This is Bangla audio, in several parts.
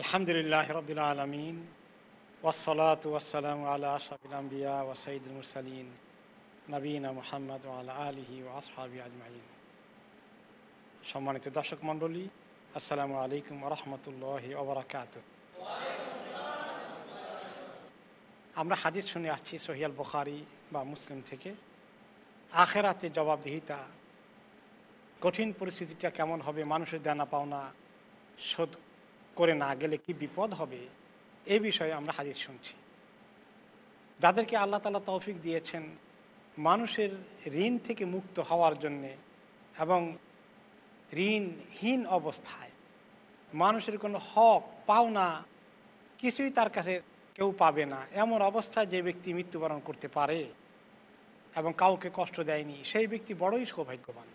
আলহামদুলিল্লাহ রবিল আলমিন ওসলাত ওয়াসালাম আল্লাহ আশাফিল আম্বিয়া ওসাইদুল মুরসালিন নবীনা মোহাম্মদ আল্লাহ আলহি ও আসহাবি আজমাইন। সম্মানিত দর্শক মণ্ডলী, আসসালামু আলাইকুম রহমতুল্লাহ ওবরাকাত আমরা হাদিস শুনে আসছি সহিয়াল বুখারি বা মুসলিম থেকে। আখেরাতে জবাবদিহিতা, কঠিন পরিস্থিতিটা কেমন হবে, মানুষের দেনা পাওনা, শোধ করে না গেলে কি বিপদ হবে? এ বিষয়ে আমরা হাদিস শুনছি। যাদেরকে আল্লাহ তালা তৌফিক দিয়েছেন, মানুষের ঋণ থেকে মুক্ত হওয়ার জন্যে এবং ঋণহীন অবস্থায় মানুষের কোনো হক, পাওনা কিছুই তার কাছে কেউ পাবে না। এমন অবস্থায় যে ব্যক্তি মৃত্যুবরণ করতে পারে এবং কাউকে কষ্ট দেয়নি, সেই ব্যক্তি বড়ই সৌভাগ্যবান।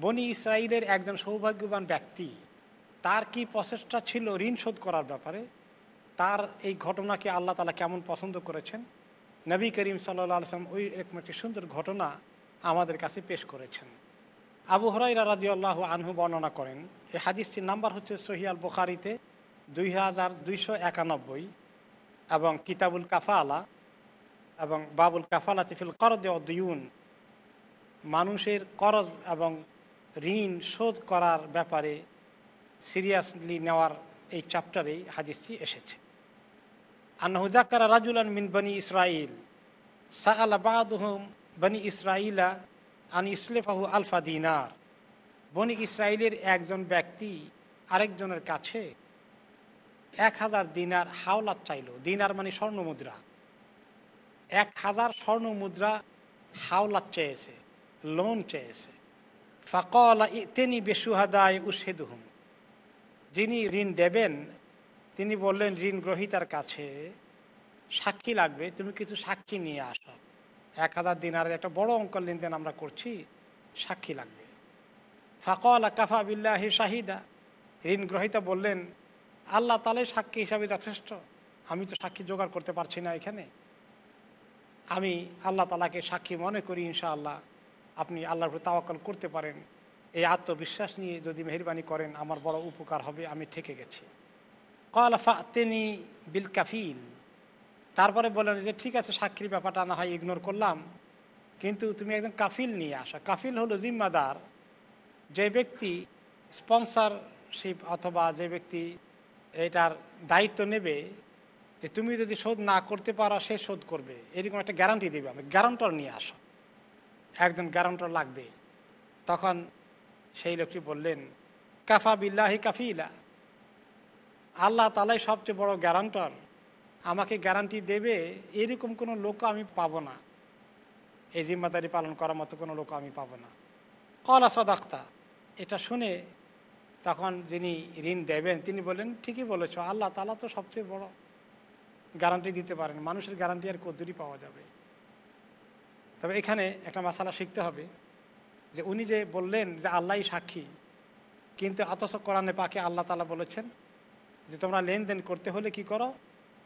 বনি ইসরায়েলের একজন সৌভাগ্যবান ব্যক্তি তার কি প্রচেষ্টা ছিল ঋণ শোধ করার ব্যাপারে? তার এই ঘটনাকে আল্লাহ তালা কেমন পছন্দ করেছেন? নবী করিম সাল্লা সাল্লাম ওই এরকম একটি সুন্দর ঘটনা আমাদের কাছে পেশ করেছেন। আবু হরাইরা রাজি আল্লাহ আনহু বর্ণনা করেন, এই হাদিসটির নাম্বার হচ্ছে সহিয়াল বুখারিতে দুই হাজার দুইশো একানব্বই এবং কিতাবুল কাফালা এবং বাবুল কাফালা তিফিল করদ অদ্যুন মানুষের করজ এবং ঋণ শোধ করার ব্যাপারে সিরিয়াসলি নেওয়ার এই চ্যাপ্টারেই হাদিসটি এসেছে। আনহুজাকার রাজুলান মিন বনি ইসরাইল সাআলা বাদুহম বনি ইসরাইলা আন ইসলেফাহু আলফা দিনার। বনি ইসরায়েলের একজন ব্যক্তি আরেকজনের কাছে এক হাজার দিনার হাওলাত চাইল। দিনার মানে স্বর্ণ মুদ্রা। এক হাজার স্বর্ণ মুদ্রা হাওলাত চেয়েছে, লোন চেয়েছে। ফাকলা তেনি বেসুহাদায় উসেদুহুম যিনি ঋণ দেবেন, তিনি বললেন, ঋণ গ্রহিতার কাছে সাক্ষী লাগবে, তুমি কিছু সাক্ষী নিয়ে আসো। এক হাজার দিনারের একটা বড় অঙ্ক লেনদেন আমরা করছি, সাক্ষী লাগবে। ফাকল কাফা বিল্লাহি শাহিদা। ঋণ গ্রহিতা বললেন, আল্লাহ তালে সাক্ষী হিসাবে যথেষ্ট। আমি তো সাক্ষী জোগাড় করতে পারছি না এখানে। আমি আল্লাহ তালাকে সাক্ষী মনে করি, ইনশাআল্লাহ। আপনি আল্লাহর তাওয়াক্কাল করতে পারেন। এই আত্মবিশ্বাস নিয়ে যদি মেহরবানি করেন, আমার বড় উপকার হবে, আমি ঠেকে গেছি। কল তিনি বিল কাফিল। তারপরে বললেন যে, ঠিক আছে, সাক্ষীর ব্যাপারটা না হয় ইগনোর করলাম। কিন্তু তুমি একজন কাফিল নিয়ে আসা। কাফিল হলো জিম্মাদার। যে ব্যক্তি স্পন্সরশিপ অথবা যে ব্যক্তি এটার দায়িত্ব নেবে, যে তুমি যদি শোধ না করতে পারো, সে শোধ করবে। এরকম একটা গ্যারান্টি দেবে আমি গ্যারান্টর নিয়ে আসো। একজন গ্যারান্টর লাগবে। তখন সেই লোকটি বললেন, কাফা বিল্লাহি কাফিলা। আল্লাহ তালাই সবচেয়ে বড় গ্যারান্টর। আমাকে গ্যারান্টি দেবে, এরকম কোনো লোক আমি পাবো না। এই জিম্মাদারি পালন করার মতো কোনো লোক আমি পাবো না। কলা সদাক্তা। এটা শুনে তখন যিনি ঋণ দেবেন, তিনি বললেন, ঠিকই বলেছ, আল্লাহ তালা তো সবচেয়ে বড় গ্যারান্টি দিতে পারেন। মানুষের গ্যারান্টি আর কদ্দুরই পাওয়া যাবে। তবে এখানে একটা মশালা শিখতে হবে। যে উনি যে বললেন যে আল্লাহই সাক্ষী, কিন্তু অথচ কোরআনে পাকে আল্লাহ তালা বলেছেন যে তোমরা লেনদেন করতে হলে কি করো?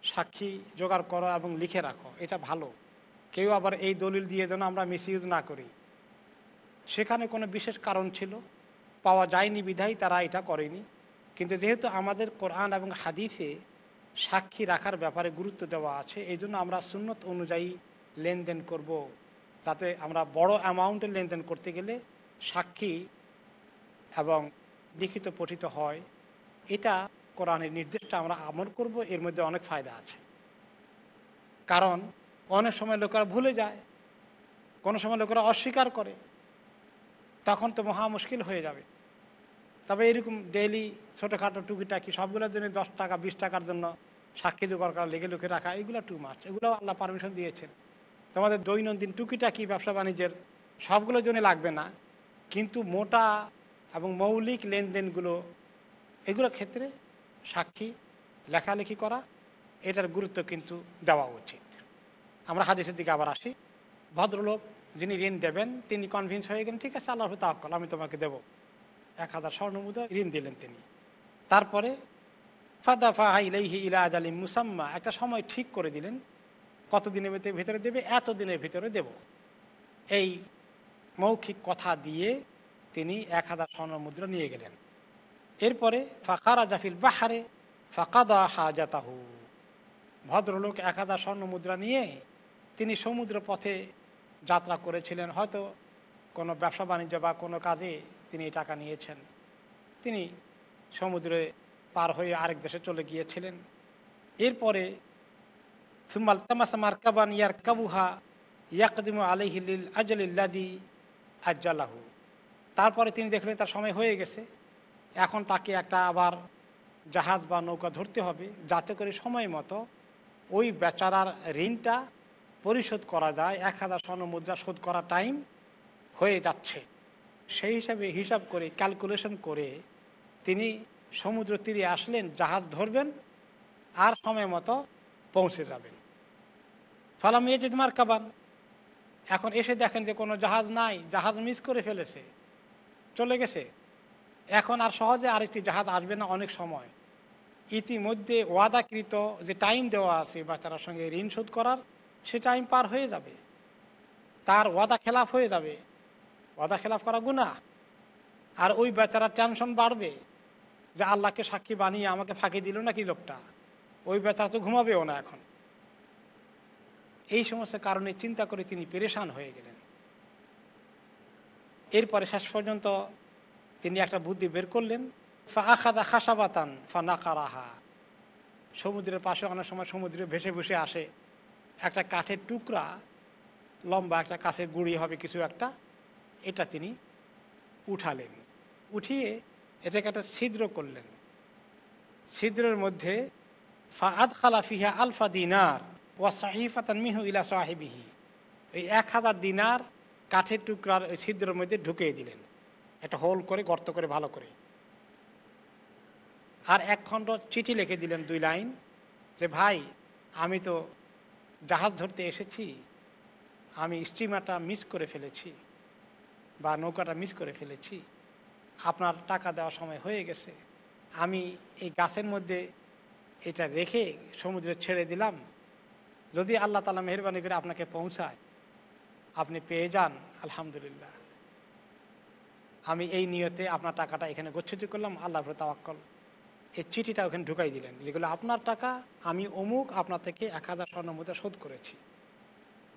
সাক্ষী জোগাড় করো এবং লিখে রাখো। এটা ভালো। কেউ আবার এই দলিল দিয়ে যেন আমরা মিসইউজ না করি। সেখানে কোনো বিশেষ কারণ ছিল। পাওয়া যায়নি বিধাই তারা এটা করেনি। কিন্তু যেহেতু আমাদের কোরআন এবং হাদিসে সাক্ষী রাখার ব্যাপারে গুরুত্ব দেওয়া আছে, এই জন্য আমরা সুন্নত অনুযায়ী লেনদেন করব। যাতে আমরা বড় অ্যামাউন্টের লেনদেন করতে গেলে সাক্ষী এবং লিখিত পঠিত হয়। এটা কোরআনের নির্দেশটা আমরা আমল করব, এর মধ্যে অনেক ফায়দা আছে। কারণ অনেক সময় লোকেরা ভুলে যায়, কোনো সময় লোকেরা অস্বীকার করে, তখন তো মহা মুশকিল হয়ে যাবে। তবে এরকম ডেইলি ছোটোখাটো টুকিটাকি সবগুলোর জন্য দশ টাকা, বিশ টাকার জন্য সাক্ষী জোগাড় করা, লেগে লুকে রাখা, এগুলো টু মাছ এগুলো আল্লাহ পারমিশন দিয়েছেন। তোমাদের দৈনন্দিন টুকিটাকি ব্যবসা বাণিজ্যের সবগুলোর জন্য লাগবে না। কিন্তু মোটা এবং মৌলিক লেনদেনগুলো, এগুলোর ক্ষেত্রে সাক্ষী, লেখালেখি করা, এটার গুরুত্ব কিন্তু দেওয়া উচিত। আমরা হাদিসের দিকে আবার আসি। ভদ্রলোক যিনি ঋণ দেবেন, তিনি কনভিন্স হয়ে গেলেন, ঠিক আছে আল্লাহ তাহকল আমি তোমাকে দেব। এক হাজার স্বর্ণমুদ্রা ঋণ দিলেন তিনি। তারপরে ফাদাফা ইলাইহি ইলা আজালি মুসাম্মা একটা সময় ঠিক করে দিলেন। কতদিনের ভিতরে দেবে? এত দিনের ভিতরে দেব। এই মৌখিক কথা দিয়ে তিনি এক হাজার স্বর্ণ মুদ্রা নিয়ে গেলেন। এরপরে ফাঁকারা জাফিল বাহারে ফাকাদা হাজাতাহু। ভদ্রলোক এক হাজার স্বর্ণ মুদ্রা নিয়ে তিনি সমুদ্র পথে যাত্রা করেছিলেন। হয়তো কোনো ব্যবসা বাণিজ্য বা কোনো কাজে তিনি টাকা নিয়েছেন। তিনি সমুদ্রে পার হয়ে আরেক দেশে চলে গিয়েছিলেন। এরপরে ইয়ার কাবুহা তারপরে তিনি দেখলেন তার সময় হয়ে গেছে। এখন তাকে একটা আবার জাহাজ বা নৌকা ধরতে হবে, যাতে করে সময় মতো ওই বেচারার ঋণটা পরিশোধ করা যায়, এক হাজার স্বর্ণ মুদ্রা শোধ করার টাইম হয়ে যাচ্ছে। সেই হিসাবে হিসাব করে, ক্যালকুলেশন করে তিনি সমুদ্র তীরে আসলেন, জাহাজ ধরবেন, আর সময় মতো পৌঁছে যাবেন। ফালাম ইয়েজিদ মার্কাবান এখন এসে দেখেন যে কোনো জাহাজ নাই, জাহাজ মিস করে ফেলেছে, চলে গেছে। এখন আর সহজে আরেকটি জাহাজ আসবে না অনেক সময়। ইতিমধ্যে ওয়াদাকৃত যে টাইম দেওয়া আছে বাচ্চারার সঙ্গে ঋণ শোধ করার, সে টাইম পার হয়ে যাবে। তার ওয়াদা খেলাফ হয়ে যাবে। ওয়াদা খেলাফ করা গুণা আর ওই বেচারার টেনশন বাড়বে যে আল্লাহকে সাক্ষী বানিয়ে আমাকে ফাঁকি দিল নাকি লোকটা? ওই বেচারা তো ঘুমাবেও না এখন। এই সমস্ত কারণে চিন্তা করে তিনি পেরেশান হয়ে গেলেন। এরপরে শেষ পর্যন্ত তিনি একটা বুদ্ধি বের করলেন, ফা আখাদা খাসাবাতান ফা নাকারাহা। সমুদ্রের পাশে অনেক সময় সমুদ্রে ভেসে ভেসে আসে একটা কাঠের টুকরা, লম্বা একটা কাছের গুড়ি হবে কিছু একটা, এটা তিনি উঠালেন। উঠিয়ে এটাকে একটা ছিদ্র করলেন। ছিদ্রের মধ্যে ফাদ খালা ফিহা আলফা দিনার। ওয়া মিহু ইলা সাহেবিহি। এই এক হাজার দিনার কাঠের টুকরার ওই ছিদ্রের মধ্যে ঢুকিয়ে দিলেন। একটা হোল করে, গর্ত করে, ভালো করে। আর এক খণ্ড চিঠি লিখে দিলেন দুই লাইন যে, ভাই, আমি তো জাহাজ ধরতে এসেছি। আমি স্টিমারটা মিস করে ফেলেছি বা নৌকাটা মিস করে ফেলেছি। আপনার টাকা দেওয়ার সময় হয়ে গেছে। আমি এই গাছের মধ্যে এটা রেখে সমুদ্রে ছেড়ে দিলাম। যদি আল্লাহ তালা মেহরবানি করে আপনাকে পৌঁছায়, আপনি পেয়ে যান, আলহামদুলিল্লাহ। আমি এই নিয়তে আপনার টাকাটা এখানে গচ্ছিত করলাম আল্লাহ তাওয়াক্কল। এই চিঠিটা ওখানে ঢুকাই দিলেন, যেগুলো আপনার টাকা, আমি অমুক আপনার থেকে এক হাজার স্বর্ণ মুদ্রা শোধ করেছি।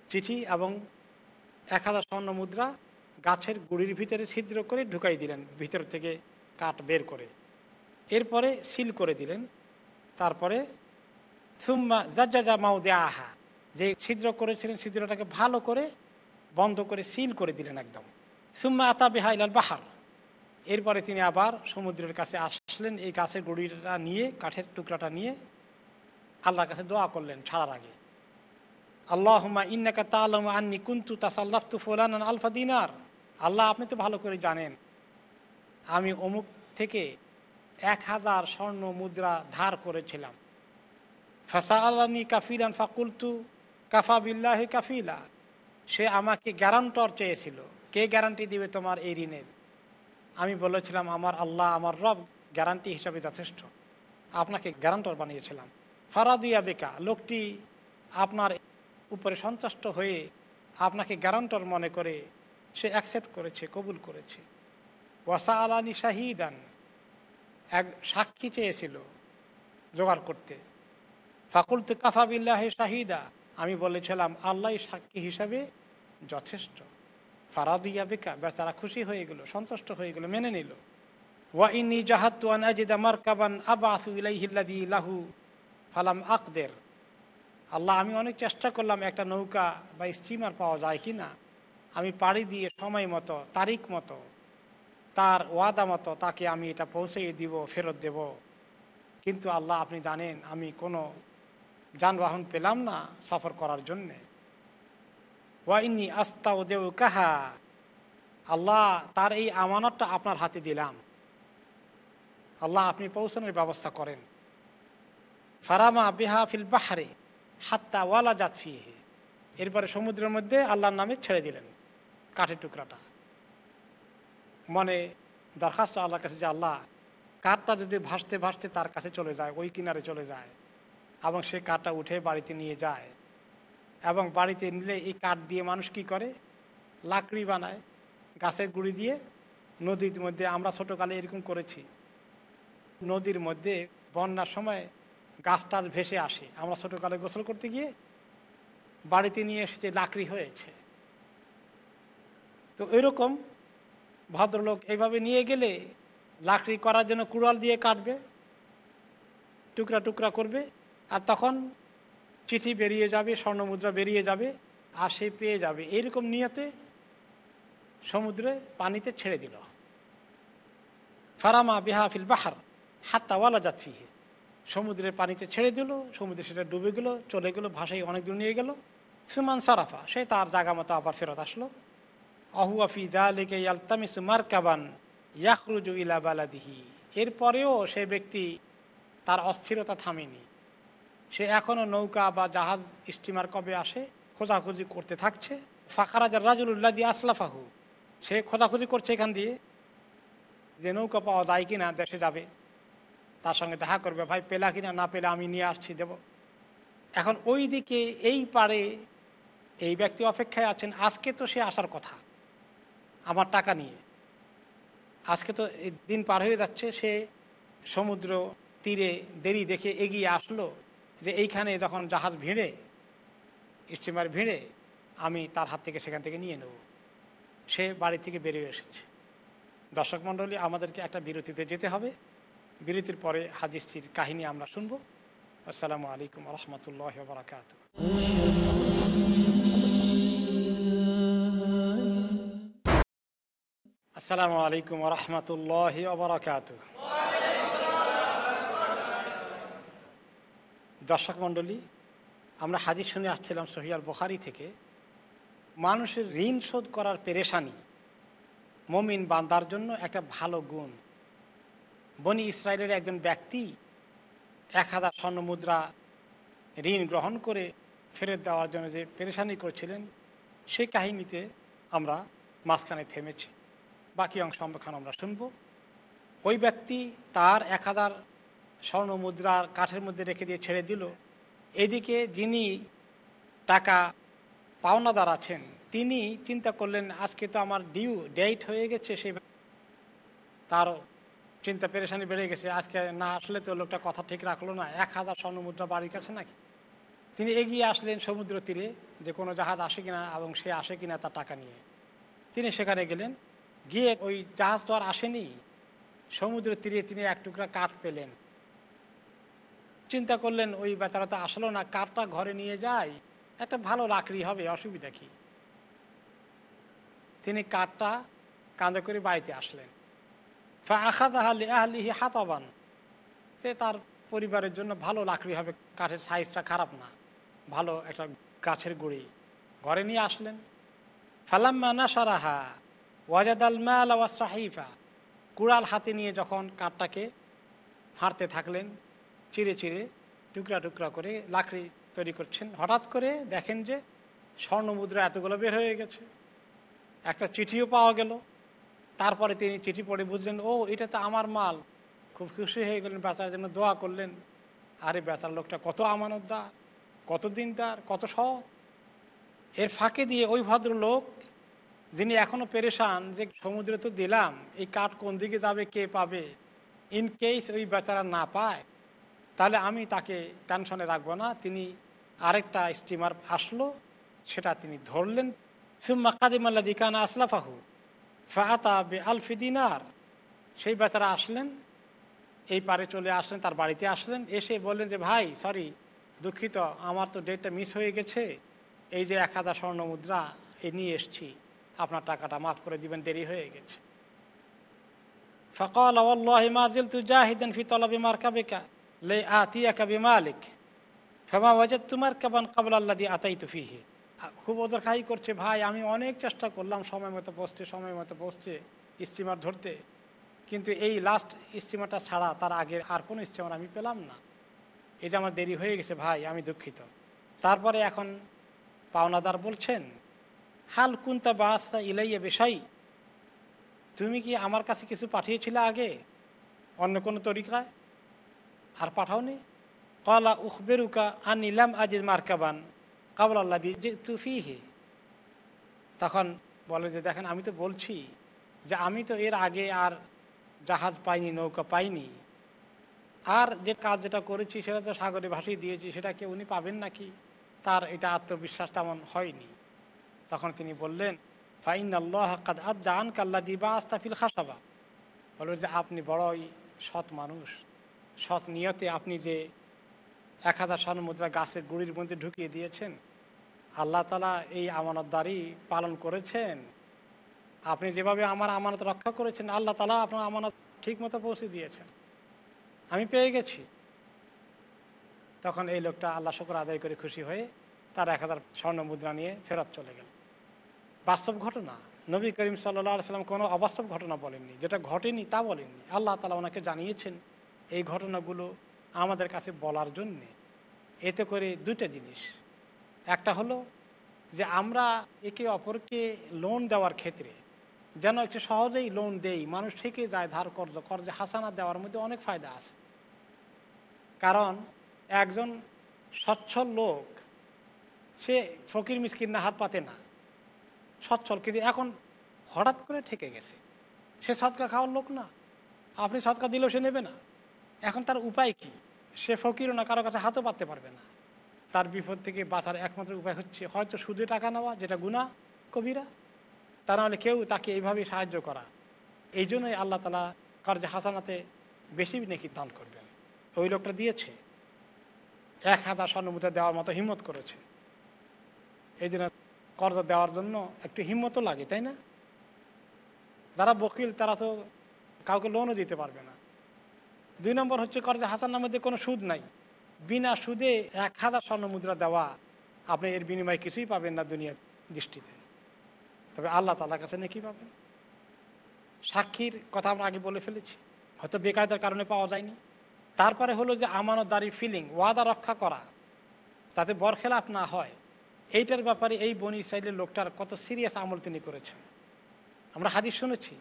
চিঠি এবং এক হাজার স্বর্ণ মুদ্রা গাছের গুড়ির ভিতরে ছিদ্র করে ঢুকাই দিলেন, ভিতর থেকে কাঠ বের করে। এরপরে সিল করে দিলেন, তারপরে সুম্মা জাজ্জা মাউ আহা যে ছিদ্র করেছিলেন, ছিদ্রটাকে ভালো করে বন্ধ করে সিল করে দিলেন একদম। সুম্মা আতা বেহাইলাল বাহার। এরপরে তিনি আবার সমুদ্রের কাছে আসলেন, এই গাছের গুড়িটা নিয়ে, কাঠের টুকরাটা নিয়ে আল্লাহর কাছে দোয়া করলেন ছাড়ার আগে। আল্লাহমা ইন্নাকা তালম আন্নি কুন্তু তাসাল্লাফতু ফোলান আলফা দিনার। আল্লাহ আপনি তো ভালো করে জানেন, আমি অমুক থেকে এক হাজার স্বর্ণ মুদ্রা ধার করেছিলাম। ফাসা আল্লানি কাফিলান ফাকুলতু কাফা বিল্লাহি কাফিলা। সে আমাকে গ্যারান্টর চেয়েছিল। কে গ্যারান্টি দিবে তোমার এই ঋণের? আমি বলেছিলাম, আমার আল্লাহ, আমার রব গ্যারান্টি হিসাবে যথেষ্ট। আপনাকে গ্যারান্টর বানিয়েছিলাম। ফারাদিয়া বেকা, লোকটি আপনার উপরে সন্তুষ্ট হয়ে আপনাকে গ্যারান্টর মনে করে সে অ্যাকসেপ্ট করেছে, কবুল করেছে। ওয়াসা আলানি শাহিদান, এক সাক্ষী চেয়েছিল জোগাড় করতে। ফাকুল তো কাফাবিল্লাহ শাহিদা। আমি বলেছিলাম আল্লাহ সাক্ষী হিসাবে যথেষ্ট। ফারাদিয়া বেকা বেচারা খুশি হয়ে গেল, সন্তুষ্ট হয়ে গেল, মেনে নিল। ওয়া ইনি জাহাতুয়ান আজিদা মারকাবান আবাসু ইলাইহিল্লাদি লাহু, ফালাম আকদের। আল্লাহ, আমি অনেক চেষ্টা করলাম একটা নৌকা বা স্টিমার পাওয়া যায় কি না আমি পাড়ি দিয়ে সময় মতো, তারিখ মতো, তার ওয়াদা মতো তাকে আমি এটা পৌঁছে দিব, ফেরত দেব। কিন্তু আল্লাহ, আপনি জানেন, আমি কোনো যানবাহন পেলাম না সফর করার জন্যে। ওয়াইনি আস্তা ও দেউ কাহা আল্লাহ, তার এই আমানতটা আপনার হাতে দিলাম। আল্লাহ, আপনি পৌঁছানোর ব্যবস্থা করেন। ফারামা বিহা ফিল বাহারে হাত্তা ওয়ালা জাত ফিহে। এরপরে সমুদ্রের মধ্যে আল্লাহর নামে ছেড়ে দিলেন কাঠের টুকরাটা। মনে দরখাস্ত আল্লাহর কাছে যে, আল্লাহ, কাঠটা যদি ভাসতে ভাসতে তার কাছে চলে যায়, ওই কিনারে চলে যায় এবং সে কাঠটা উঠে বাড়িতে নিয়ে যায়। এবং বাড়িতে নিলে এই কাঠ দিয়ে মানুষ কি করে? লাকড়ি বানায়, গাছের গুঁড়ি দিয়ে নদীর মধ্যে। আমরা ছোটোকালে এরকম করেছি। নদীর মধ্যে বন্যার সময় গাছ টাছ ভেসে আসে। আমরা ছোটোকালে গোসল করতে গিয়ে বাড়িতে নিয়ে এসেছে লাকড়ি হয়েছে। তো এরকম ভদ্রলোক এইভাবে নিয়ে গেলে লাকড়ি করার জন্য কুড়াল দিয়ে কাটবে, টুকরা টুকরা করবে। আর তখন চিঠি বেরিয়ে যাবে, স্বর্ণমুদ্রা বেরিয়ে যাবে, আর সে পেয়ে যাবে। এইরকম নিয়তে সমুদ্রে পানিতে ছেড়ে দিল। ফারামা বিহাফিল বাহার হাত্তা ওয়ালা জাতফিহে সমুদ্রের পানিতে ছেড়ে দিল, সমুদ্রে সেটা ডুবে গেল, চলে গেল, ভাষায় অনেক দূর নিয়ে গেল। সুমান সারাফা, সে তার জায়গা মতো আবার ফেরত আসলো। আহুয়াফি দালিকে ইয়ালতামিসু মারকাবান ইয়াকরুজু ইলা বালাদিহি। এরপরেও সে ব্যক্তি তার অস্থিরতা থামেনি। সে এখনও নৌকা বা জাহাজ স্টিমার কবে আসে খোঁজাখুঁজি করতে থাকছে। ফাঁকারাজার রাজুল্লাহ দিয়ে আসলাফাহু, সে খোঁজাখুঁজি করছে এখান দিয়ে যে নৌকা পাওয়া যায় কি না দেশে যাবে। তার সঙ্গে দেখা করবে, ভাই, পেলা কিনা? না পেলে আমি নিয়ে আসছি, দেব। এখন ওই দিকে এই পারে এই ব্যক্তি অপেক্ষায় আছেন, আজকে তো সে আসার কথা। আমার টাকা নিয়ে। আজকে তো দিন পার হয়ে যাচ্ছে। সে সমুদ্র তীরে দেরি দেখে এগিয়ে আসলো। যে এইখানে যখন জাহাজ ভিড়ে স্টিমার ভিড়ে, আমি তার হাত থেকে সেখান থেকে নিয়ে নেব। সে বাড়ি থেকে বেরিয়ে এসেছে। দর্শক মণ্ডলী, আমাদেরকে একটা বিরতিতে যেতে হবে। বিরতির পরে হাদিসটির কাহিনী আমরা শুনব। আসসালামু আলাইকুম রহমতুল্লাহ বারাকাত আসসালামু আলাইকুম রহমতুল্লাহ দর্শক মণ্ডলী, আমরা হাজির শুনে আসছিলাম সহিয়াল বখারি থেকে। মানুষের ঋণ শোধ করার পেরেশানি মমিন বান্দার জন্য একটা ভালো গুণ। বনি ইসরায়েলের একজন ব্যক্তি এক হাজার স্বর্ণ মুদ্রা ঋণ গ্রহণ করে ফেরত দেওয়ার জন্য যে পেরেশানি করছিলেন, সেই কাহিনীতে আমরা মাঝখানে থেমেছি। বাকি অংশ এখন আমরা শুনব। ওই ব্যক্তি তার এক হাজার স্বর্ণ মুদ্রার কাঠের মধ্যে রেখে দিয়ে ছেড়ে দিল। এদিকে যিনি টাকা পাওনাদার আছেন, তিনি চিন্তা করলেন, আজকে তো আমার ডিউ ডেট হয়ে গেছে, সেই তারও চিন্তা পেরেশানি বেড়ে গেছে। আজকে না আসলে তো লোকটা কথা ঠিক রাখল না, এক হাজার স্বর্ণ মুদ্রা বাড়ির কাছে নাকি? তিনি এগিয়ে আসলেন সমুদ্র তীরে, যে কোনো জাহাজ আসে কিনা এবং সে আসে কিনা তার টাকা নিয়ে। তিনি সেখানে গেলেন, গিয়ে ওই জাহাজ তো আর আসেনি। সমুদ্র তীরে তিনি এক টুকরা কাঠ পেলেন। চিন্তা করলেন, ওই বেচারা তো আসলো না কাঠটা ঘরে নিয়ে যায়। একটা ভালো লাকড়ি হবে, অসুবিধা কি? তিনি কাঠটা কাঁধে করে বাড়িতে আসলেন। আখাদ আহলি আহলিহি হাতাবান। তে তার পরিবারের জন্য ভালো লাকড়ি হবে, কাঠের সাইজটা খারাপ না, ভালো একটা গাছের গুড়ি। ঘরে নিয়ে আসলেন। ফালাম্মা নাসারাহা ওয়াজাদ আল মাল সাহিফা। কুড়াল হাতে নিয়ে যখন কাঠটাকে ফাঁড়তে থাকলেন চিড়ে চিড়ে টুকরা টুকরা করে লাকড়ি তৈরি করছেন। হঠাৎ করে দেখেন যে স্বর্ণ মুদ্রা এতগুলো বের হয়ে গেছে। একটা চিঠিও পাওয়া গেল। তারপরে তিনি চিঠি পড়ে বুঝলেন, ও, এটা তো আমার মাল। খুব খুশি হয়ে গেলেন বেচার জন্য দোয়া করলেন। আরে বেচার লোকটা কত আমানতদার, কত দিন দিনদার, কত সৎ। এর ফাঁকে দিয়ে ওই ভদ্রলোক, যিনি এখনও পেরেশান যে সমুদ্রে তো দিলাম, এই কাঠ কোন দিকে যাবে, কে পাবে? ইন কেস ওই বেচারা না পায় তাহলে আমি তাকে টেনশনে রাখব না। তিনি আরেকটা স্টিমার আসলো, সেটা তিনি ধরলেন। সুম্মা কাদিমাল্লা দিকানা আসলাফাহু ফাহাতা বে আলফি সেই বেচারা আসলেন, এই পারে চলে আসলেন, তার বাড়িতে আসলেন। এসে বললেন যে, ভাই সরি দুঃখিত, আমার তো ডেটটা মিস হয়ে গেছে। এই যে এক হাজার স্বর্ণ মুদ্রা, এই নিয়ে এসছি। আপনার টাকাটা মাফ করে দিবেন, দেরি হয়ে গেছে। ফকাল আল্লাহ মাজিল তু জাহিদেন ফি তলবি মার্কাবিকা। লে আতিয়াকা বিমালিক। ফেমা ওয়াজেদ তোমার কাবান কাবল আল্লাহ দিয়ে আতাই তুফিহি খুব ওদের করছে, ভাই, আমি অনেক চেষ্টা করলাম সময় মতো পৌঁছতে সময় মতো পৌঁছতে স্টিমার ধরতে। কিন্তু এই লাস্ট স্টিমারটা ছাড়া তার আগে আর কোনো স্টিমার আমি পেলাম না। এই যে আমার দেরি হয়ে গেছে, ভাই, আমি দুঃখিত। তারপরে এখন পাওনাদার বলছেন, হাল কুন্তা বাস্তা ইলাইয়া বেশাই। তুমি কি আমার কাছে কিছু পাঠিয়েছিলে আগে? অন্য কোনো তরিকায়? আর পাঠাওনি। কলা উখবেরুকা আনিলাম আজিজ মার্কাবান, কাবুল আল্লাহ যে তুফিহে তখন বলে যে, দেখেন, আমি তো বলছি যে, আমি তো এর আগে আর জাহাজ পাইনি, নৌকা পাইনি। আর যে কাজ যেটা করেছি, সেটা তো সাগরে ভাসিয়ে দিয়েছি, সেটা কি উনি পাবেন নাকি? তার এটা আত্মবিশ্বাস তেমন হয়নি। তখন তিনি বললেন ফাইন আল্লাহ আদান কাল্লা দিবা আস্তাফিল খাসাবা। বলল যে, আপনি বড়ই সৎ মানুষ। সৎ নিয়তে আপনি যে এক হাজার স্বর্ণ মুদ্রা গাছের গুড়ির মধ্যে ঢুকিয়ে দিয়েছেন, আল্লাহ তালা এই আমানতদারি পালন করেছেন। আপনি যেভাবে আমার আমানত রক্ষা করেছেন, আল্লাহ তালা আপনার আমানত ঠিক মতো পৌঁছে দিয়েছেন। আমি পেয়ে গেছি। তখন এই লোকটা আল্লাহ শুক্র আদায় করে খুশি হয়ে তার এক হাজার স্বর্ণ মুদ্রা নিয়ে ফেরত চলে গেল। বাস্তব ঘটনা। নবী করিম সাল্লা সাল্লাম কোনো অবাস্তব ঘটনা বলেননি। যেটা ঘটেনি তা বলেননি। আল্লাহ তালা ওনাকে জানিয়েছেন। এই ঘটনাগুলো আমাদের কাছে বলার জন্যে। এতে করে দুইটা জিনিস। একটা হলো যে আমরা একে অপরকে লোন দেওয়ার ক্ষেত্রে যেন একটু সহজেই লোন দেই, মানুষ থেকে যায় ধার কর্জ, কর্জে হাসানা দেওয়ার মধ্যে অনেক ফায়দা আছে। কারণ একজন সচ্ছল লোক, সে ফকির মিসকির না হাত পাতে না। সচ্ছল কিন্তু এখন হঠাৎ করে ঠেকে গেছে। সে সৎকা খাওয়ার লোক না। আপনি সৎকা দিলেও সে নেবে না। এখন তার উপায় কি? সে ফকিরও না, কারও কাছে হাতও পাততে পারবে না। তার বিপদ থেকে বাঁচার একমাত্র উপায় হচ্ছে হয়তো সুদে টাকা নেওয়া, যেটা গুণা কবিরা। তা নাহলে কেউ তাকে এইভাবেই সাহায্য করা। এই জন্যই আল্লাহ তালা কার্য হাসানাতে বেশি নাকি দান করবেন। ওই লোকটা দিয়েছে। এক হাজার স্বর্ণমুদ্রা দেওয়ার মতো হিম্মত করেছে। এই জন্য কর্জ দেওয়ার জন্য একটু হিম্মতও লাগে, তাই না? যারা বকিল, তারা তো কাউকে লোনও দিতে পারবে না। দুই নম্বর হচ্ছে কর্জে হাসানার মধ্যে কোনো সুদ নাই। বিনা সুদে এক হাজার স্বর্ণ মুদ্রা দেওয়া আপনি এর বিনিময়ে কিছুই পাবেন না দুনিয়ার দৃষ্টিতে। তবে আল্লাহ তালার কাছে নাকি পাবেন? সাক্ষীর কথা আমরা আগে বলে ফেলেছি। হয়তো বেকায়দার কারণে পাওয়া যায়নি। তারপরে হলো যে আমানতদারির ফিলিং ওয়াদা রক্ষা করা, যাতে বরখেলাপ না হয়, এইটার ব্যাপারে এই বনি ইসরায়েলের লোকটার কত সিরিয়াস আমল তিনি করেছেন। আমরা হাদিস শুনেছি,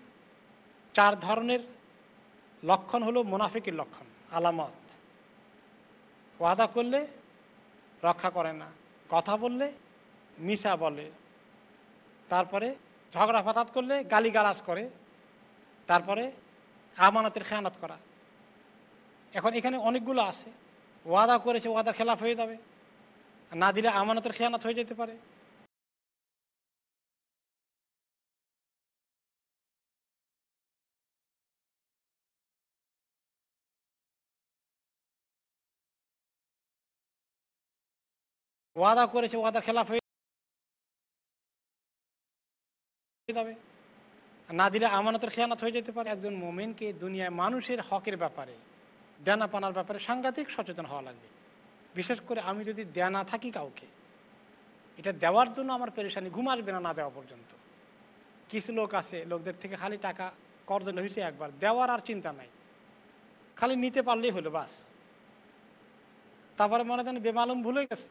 চার ধরনের লক্ষণ হলো মোনাফিকের লক্ষণ, আলামত। ওয়াদা করলে রক্ষা করে না, কথা বললে মিশা বলে, তারপরে ঝগড়া ফাসাদ করলে গালিগালাজ করে, তারপরে আমানতের খেয়ানত করা। এখন এখানে অনেকগুলো আছে, ওয়াদা করেছে, ওয়াদার খেলাফ হয়ে যাবে। না দিলে আমানতের খেয়ানত হয়ে যেতে পারে। ওয়াদা করেছে, ওয়াদার খেলাফ হয়ে যাবে। না দিলে আমানতের খেয়ানত হয়ে যেতে পারে। একজন মোমেনকে দুনিয়ায় মানুষের হকের ব্যাপারে দেনা পানার ব্যাপারে সাংঘাতিক সচেতন হওয়া লাগবে। বিশেষ করে আমি যদি দেনা থাকি কাউকে, এটা দেওয়ার জন্য আমার পেরেশানি, ঘুম আসবে না না দেওয়া পর্যন্ত। কিছু লোক আছে, লোকদের থেকে খালি টাকা কর্জ হয়েছে একবার, দেওয়ার আর চিন্তা নাই। খালি নিতে পারলেই হলো, বাস। তারপরে মনে করেন বেমালুম ভুলে গেছে।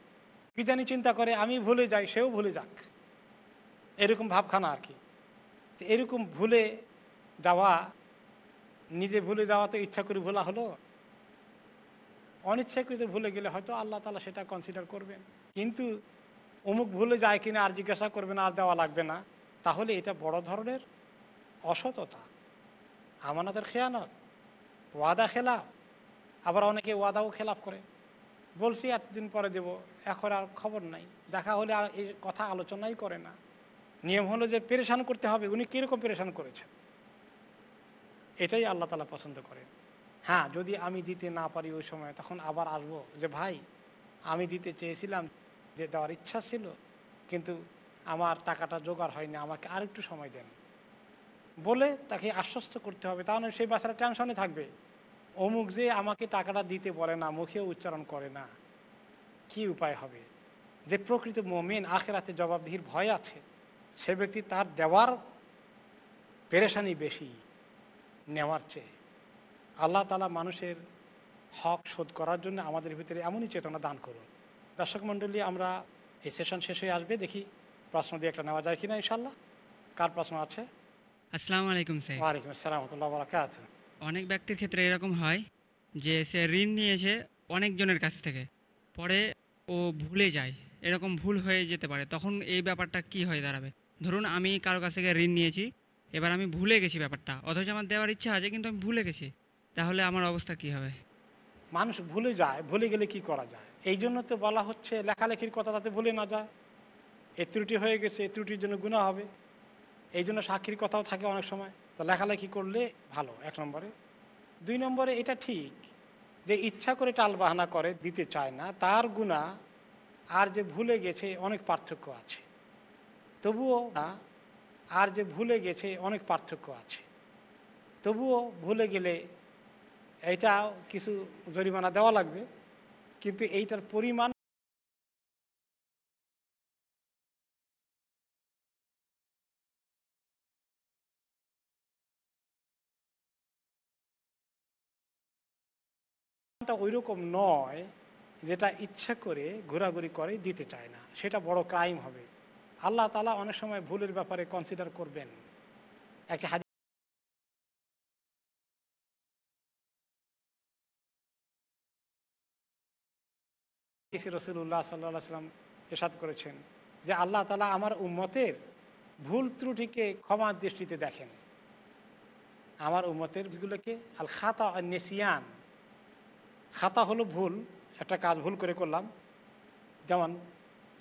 কি জানি চিন্তা করে, আমি ভুলে যাই, সেও ভুলে যাক। এরকম ভাবখানা আর কি। তো এরকম ভুলে যাওয়া, নিজে ভুলে যাওয়া তো ইচ্ছা করে ভোলা হলো। অনিচ্ছাকৃত ভুলে গেলে হয়তো আল্লাহ তালা সেটা কনসিডার করবেন। কিন্তু অমুক ভুলে যায় কিনা আর জিজ্ঞাসা করবে না, আর দেওয়া লাগবে না, তাহলে এটা বড় ধরনের অসততা। আমানতের খেয়ানত, ওয়াদা খেলাফ। আবার অনেকে ওয়াদাও খেলাফ করে। বলছি, এতদিন পরে দেব, এখন আর খবর নাই। দেখা হলে আর এই কথা আলোচনাই করে না। নিয়ম হলো যে পেরেশান করতে হবে, উনি কীরকম পেরেশান করেছেন? এটাই আল্লাহ তালা পছন্দ করেন। হ্যাঁ যদি আমি দিতে না পারি ওই সময়, তখন আবার আসব যে, ভাই, আমি দিতে চেয়েছিলাম, যে দেওয়ার ইচ্ছা ছিল, কিন্তু আমার টাকাটা জোগাড় হয়নি, আমাকে আরেকটু সময় দেন। বলে তাকে আশ্বস্ত করতে হবে, তাহলে সেই বাচ্চাটা টেনশনে থাকবে। অমুক যে আমাকে টাকাটা দিতে বলে না মুখেও উচ্চারণ করে না কি উপায় হবে? যে প্রকৃত মোমেন আখেরাতে জবাবদিহির ভয় আছে। সে ব্যক্তি তার দেওয়ার পেরেশানি বেশি নেওয়ার চেয়ে। আল্লাহ তালা মানুষের হক শোধ করার জন্য আমাদের ভিতরে এমনই চেতনা দান করুন। দর্শক মণ্ডলী আমরা এই সেশন শেষ হয়ে আসবে। দেখি প্রশ্ন দিয়ে একটা নেওয়া যায় কিনা ইনশাল্লাহ কার প্রশ্ন আছে? আসসালামু আলাইকুম ওয়ালাইকুম আসসালাম রহমতুল্লাহ অনেক ব্যক্তির ক্ষেত্রে এরকম হয় যে সে ঋণ নিয়েছে অনেকজনের কাছ থেকে। পরে ও ভুলে যায়, এরকম ভুল হয়ে যেতে পারে। তখন এই ব্যাপারটা কি হয়ে দাঁড়াবে? ধরুন আমি কারও কাছ থেকে ঋণ নিয়েছি, এবার আমি ভুলে গেছি ব্যাপারটা। অথচ আমার দেওয়ার ইচ্ছা আছে, কিন্তু আমি ভুলে গেছি। তাহলে আমার অবস্থা কি হবে? মানুষ ভুলে যায়, ভুলে গেলে কি করা যায়? এই জন্য তো বলা হচ্ছে, লেখালেখির কথা যাতে ভুলে না যায়। এ ত্রুটি হয়ে গেছে, এ ত্রুটির জন্য গুণা হবে। এই জন্য সাক্ষীর কথাও থাকে অনেক সময়। তো লেখালেখি করলে ভালো, এক নম্বরে। দুই নম্বরে এটা ঠিক যে ইচ্ছা করে টাল বাহানা করে, দিতে চায় না, তার গুণা আর যে ভুলে গেছে অনেক পার্থক্য আছে। তবুও না, আর যে ভুলে গেছে অনেক পার্থক্য আছে। তবুও ভুলে গেলে এটা কিছু জরিমানা দেওয়া লাগবে, কিন্তু এইটার পরিমাণ ওই রকম নয় যেটা ইচ্ছা করে ঘোরাঘুরি করে দিতে চায় না। সেটা বড় ক্রাইম হবে। আল্লাহ তালা অনেক সময় ভুলের ব্যাপারে কনসিডার করবেন। একটা হাদিস রসুল্লাহ সাল্লাহ সাল্লাম এসাদ করেছেন যে আল্লাহ তালা আমার উম্মতের ভুল ত্রুটিকে ক্ষমা দৃষ্টিতে দেখেন। আমার উম্মতের গুলোকে আল খাতা নেসিয়ান খাতা হলো ভুল, একটা কাজ ভুল করে করলাম। যেমন,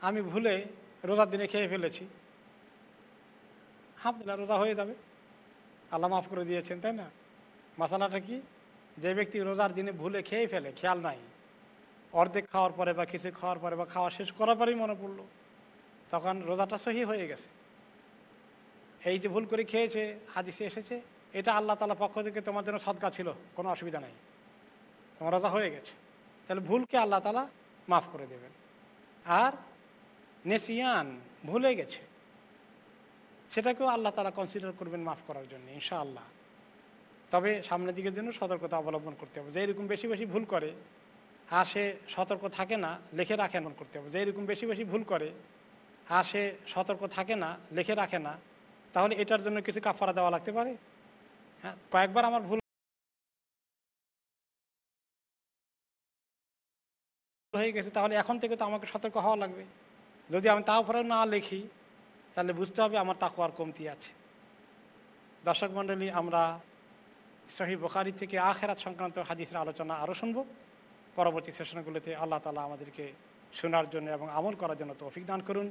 আমি ভুলে রোজার দিনে খেয়ে ফেলেছি। হামদুল্লাহ রোজা হয়ে যাবে। আল্লাহ মাফ করে দিয়েছেন, তাই না? মশালাটা কি? যে ব্যক্তি রোজার দিনে ভুলে খেয়ে ফেলে, খেয়াল নাই। অর্ধেক খাওয়ার পরে বা কিছু খাওয়ার পরে বা খাওয়া শেষ করার পরেই মনে পড়ল। তখন রোজাটা সহি হয়ে গেছে। এই যে ভুল করে খেয়েছে, হাদিসে এসেছে, এটা আল্লাহ তালা পক্ষ থেকে তোমার জন্য সদকা ছিল, কোনো অসুবিধা নেই। তোমার রোজা হয়ে গেছে। তাহলে ভুলকে আল্লাহ তালা মাফ করে দেবেন। আর নেসিয়ান ভুলে গেছে। সেটাকেও আল্লাহ তালা কনসিডার করবেন মাফ করার জন্য, ইনশাআল্লাহ। তবে সামনের দিকের জন্য সতর্কতা অবলম্বন করতে হবে। যে এরকম বেশি বেশি ভুল করে, আর সে সতর্ক থাকে না, লিখে রাখে এমন করতে হবে। যে এরকম বেশি বেশি ভুল করে, আর সে সতর্ক থাকে না, লিখে রাখে না, তাহলে এটার জন্য কিছু কাফারা দেওয়া লাগতে পারে? হ্যাঁ কয়েকবার আমার ভুল হয়ে গেছে, তাহলে এখন থেকে তো আমাকে সতর্ক হওয়া লাগবে। যদি আমি তাও তারপরে না লিখি, তাহলে বুঝতে হবে আমার তাকুয়ার কমতি আছে। দর্শক মণ্ডলী, আমরা সহি বোখারি থেকে আখেরাত সংক্রান্ত হাদিসের আলোচনা আরও শুনব। পরবর্তী সেশনগুলোতে আল্লাহ তালা আমাদেরকে শোনার জন্য এবং আমল করার জন্য তৌফিক দান করুন।